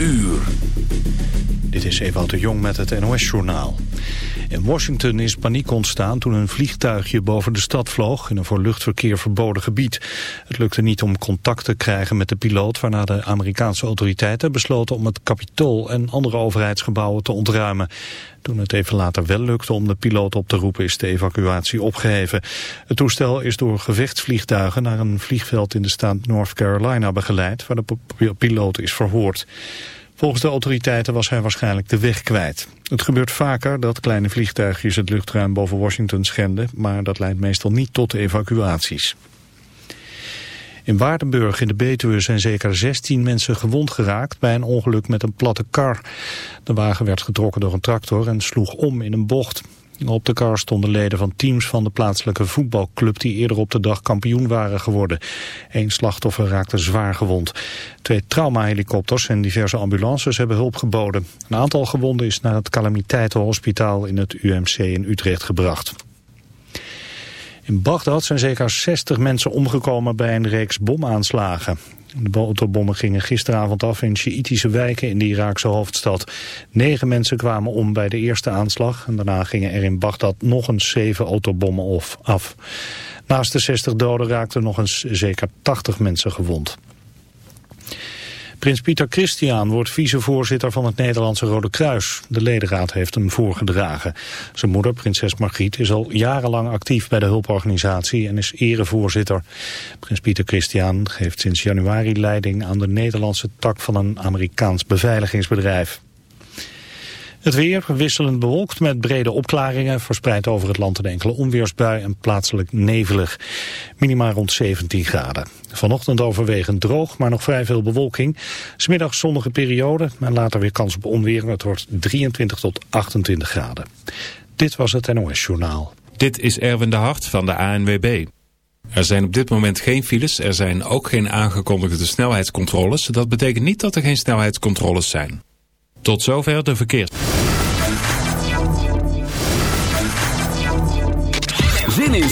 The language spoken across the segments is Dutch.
Uur. Dit is Ewout de Jong met het NOS-journaal. In Washington is paniek ontstaan toen een vliegtuigje boven de stad vloog... in een voor luchtverkeer verboden gebied. Het lukte niet om contact te krijgen met de piloot... waarna de Amerikaanse autoriteiten besloten om het kapitool... en andere overheidsgebouwen te ontruimen. Toen het even later wel lukte om de piloot op te roepen... is de evacuatie opgeheven. Het toestel is door gevechtsvliegtuigen... naar een vliegveld in de staat North Carolina begeleid... waar de piloot is verhoord. Volgens de autoriteiten was hij waarschijnlijk de weg kwijt. Het gebeurt vaker dat kleine vliegtuigjes het luchtruim boven Washington schenden, maar dat leidt meestal niet tot evacuaties. In Waardenburg in de Betuwe zijn zeker 16 mensen gewond geraakt bij een ongeluk met een platte kar. De wagen werd getrokken door een tractor en sloeg om in een bocht. Op de kar stonden leden van teams van de plaatselijke voetbalclub die eerder op de dag kampioen waren geworden. Eén slachtoffer raakte zwaar gewond. Twee traumahelikopters en diverse ambulances hebben hulp geboden. Een aantal gewonden is naar het calamiteitenhospitaal in het UMC in Utrecht gebracht. In Bagdad zijn zeker 60 mensen omgekomen bij een reeks bomaanslagen. De autobommen gingen gisteravond af in Sjiitische wijken in de Iraakse hoofdstad. Negen mensen kwamen om bij de eerste aanslag en daarna gingen er in Bagdad nog eens zeven autobommen af. Naast de 60 doden raakten nog eens zeker 80 mensen gewond. Prins Pieter Christian wordt vicevoorzitter van het Nederlandse Rode Kruis. De ledenraad heeft hem voorgedragen. Zijn moeder, prinses Margriet, is al jarenlang actief bij de hulporganisatie en is erevoorzitter. Prins Pieter Christian geeft sinds januari leiding aan de Nederlandse tak van een Amerikaans beveiligingsbedrijf. Het weer wisselend bewolkt met brede opklaringen, verspreid over het land een enkele onweersbui en plaatselijk nevelig. Minima rond 17 graden. Vanochtend overwegend droog, maar nog vrij veel bewolking. Smiddag zonnige periode, maar later weer kans op onweer. Het wordt 23 tot 28 graden. Dit was het NOS Journaal. Dit is Erwin de Hart van de ANWB. Er zijn op dit moment geen files, er zijn ook geen aangekondigde snelheidscontroles. Dat betekent niet dat er geen snelheidscontroles zijn. Tot zover de verkeers.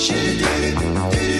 She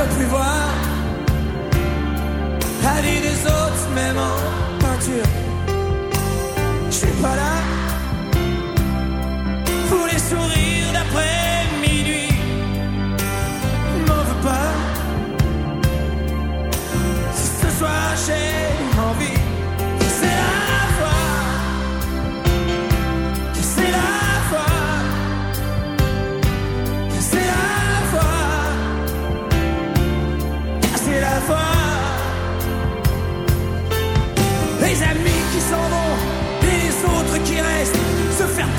peux plus voir la vie des autres, même en peinture. Je suis pas là pour les sourires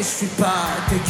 Je suis pas dégueulasse.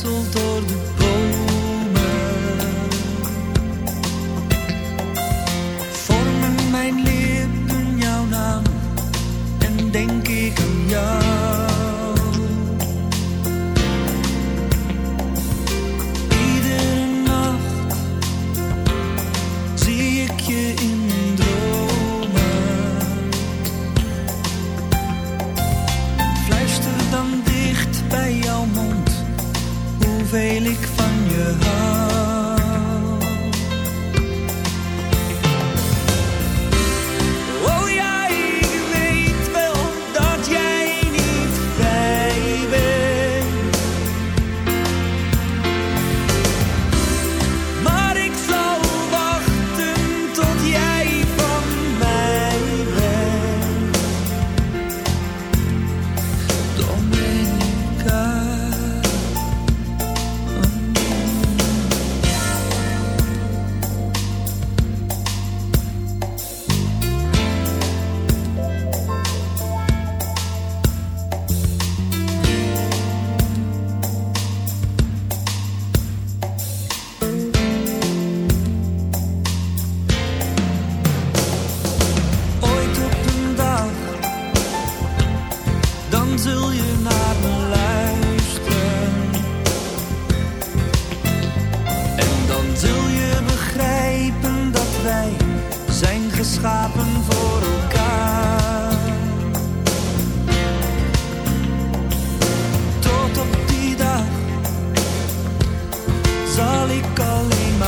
sol tordo.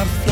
our flag.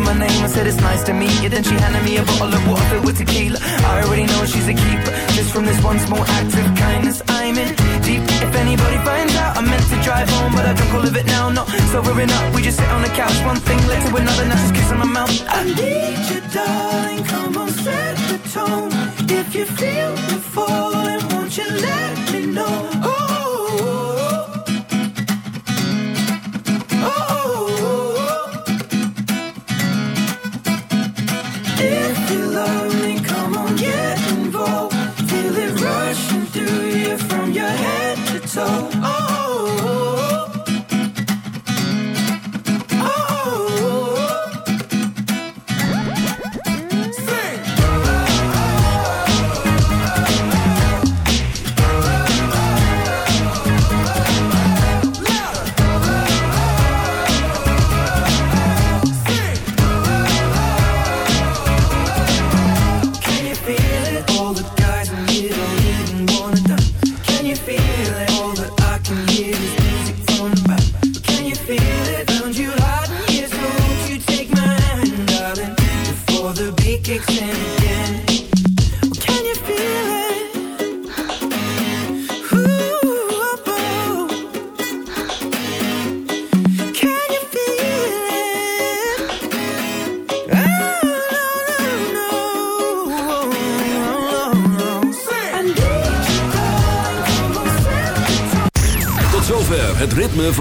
her my name and said it's nice to meet you. Then she handed me a bottle of water filled with tequila. I already know she's a keeper. Just from this one small act of kindness I'm in deep. If anybody finds out I meant to drive home But I don't call it now, no Sobering up, we just sit on the couch One thing led to another, now she's kissing my mouth. I need you darling, come on set the tone. If you feel the falling, won't you let me know?